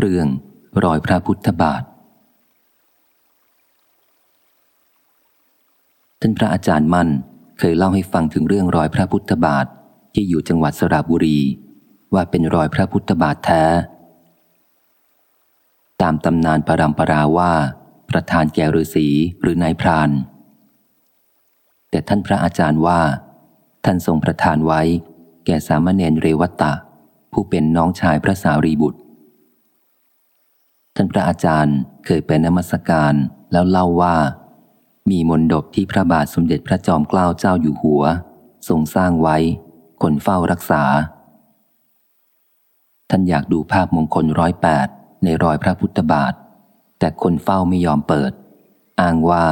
เรื่องรอยพระพุทธบาท ท่านพระอาจารย์มั่นเคยเล่าให้ฟังถึงเรื่องรอยพระพุทธบาทที่อยู่จังหวัดสระบุรี ว่าเป็นรอยพระพุทธบาทแท้ ตามตำนานปรำปราว่า ประธานแก่ฤาษีหรือนายพราน แต่ท่านพระอาจารย์ว่า ท่านทรงประทานไว้ แก่สามเณรเรวัตตะ ผู้เป็นน้องชายพระสารีบุตร ท่านพระอาจารย์เคยเป็นนมัสการแล้วเล่าว่า มีมนดบที่พระบาทสมเด็จพระจอมเกล้าเจ้าอยู่หัว ทรงสร้างไว้ คนเฝ้ารักษา ท่านอยากดูภาพมงคลร้อยแปดในรอยพระพุทธบาท แต่คนเฝ้าไม่ยอมเปิด อ้างว่า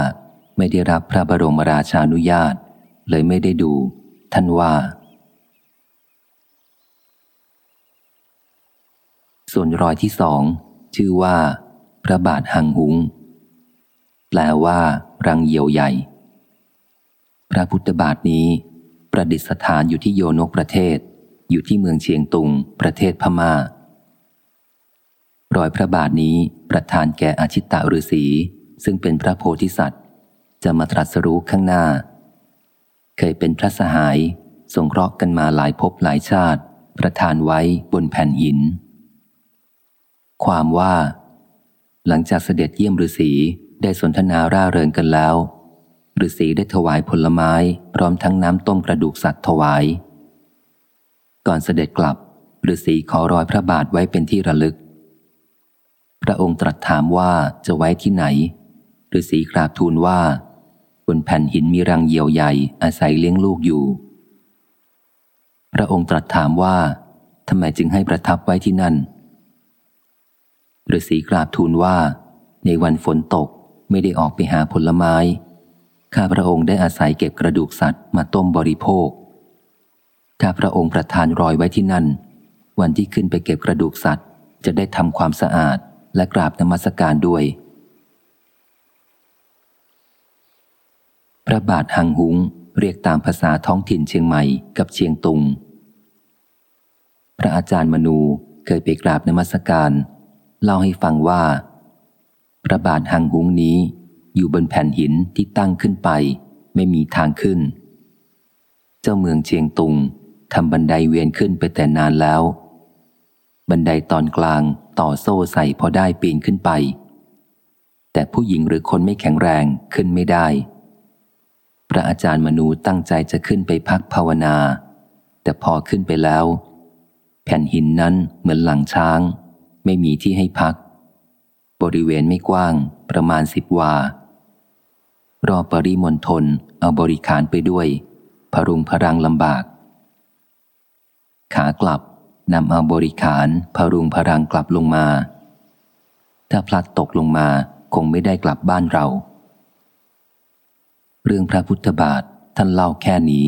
ไม่ได้รับพระบรมราชานุญาต เลยไม่ได้ดู ท่านว่า ส่วนรอยที่สอง ชื่อว่า พระบาทหังหุง แปลว่า รังเยียวใหญ่ พระพุทธบาทนี้ ประดิษฐานอยู่ที่โยนกประเทศ อยู่ที่เมืองเชียงตุง ประเทศพมา่ารอยพระบาทนี้ประทานแก่อาชิตตฤษีซึ่งเป็นพระโพธิสัตว์ จะมาตรัสรู้ข้างหน้า เคยเป็นพระสหายทรงเคราะห์กันมาหลายภพหลายชาติ ประทานไว้บนแผ่นหิน ความว่า หลังจากเสด็จเยี่ยมฤาษีได้สนทนาร่าเริงกันแล้วฤาษีได้ถวายผลไม้พร้อมทั้งน้ำต้มกระดูกสัตว์ถวาย ก่อนเสด็จกลับฤาษีขอรอยพระบาทไว้เป็นที่ระลึก พระองค์ตรัสถามว่าจะไว้ที่ไหนฤาษีกราบทูลว่า บนแผ่นหินมีรังเหยี่ยวใหญ่อาศัยเลี้ยงลูกอยู่ พระองค์ตรัสถามว่าทำไมจึงให้ประทับไว้ที่นั่น ฤาษีกราบทูลว่า ในวันฝนตกไม่ได้ออกไปหาผลไม้ ข้าพระองค์ได้อาศัยเก็บกระดูกสัตว์มาต้มบริโภคถ้าพระองค์ประทานรอยไว้ที่นั่น วันที่ขึ้นไปเก็บกระดูกสัตว์ จะได้ทำความสะอาดและกราบนมัสการด้วย พระบาทหังหุงเรียกตามภาษาท้องถิ่นเชียงใหม่กับเชียงตุง พระอาจารย์มนูเคยไปกราบนมัสการ เล่าให้ฟังว่า พระบาทหังหุงนี้อยู่บนแผ่นหินที่ตั้งขึ้นไป ไม่มีทางขึ้น เจ้าเมืองเชียงตุงทำบันไดเวียนขึ้นไปแต่นานแล้ว บันไดตอนกลางต่อโซ่ใส่พอได้ปีนขึ้นไป แต่ผู้หญิงหรือคนไม่แข็งแรงขึ้นไม่ได้ พระอาจารย์มนูตั้งใจจะขึ้นไปพักภาวนา แต่พอขึ้นไปแล้ว แผ่นหินนั้นเหมือนหลังช้าง ไม่มีที่ให้พัก บริเวณไม่กว้างประมาณสิบวา รอปริมณฑลเอาบริขารไปด้วย พรุงพรังลำบาก ขากลับนำเอาบริขารพรุงพรังกลับลงมา ถ้าพลัดตกลงมาคงไม่ได้กลับบ้านเรา เรื่องพระพุทธบาทท่านเล่าแค่นี้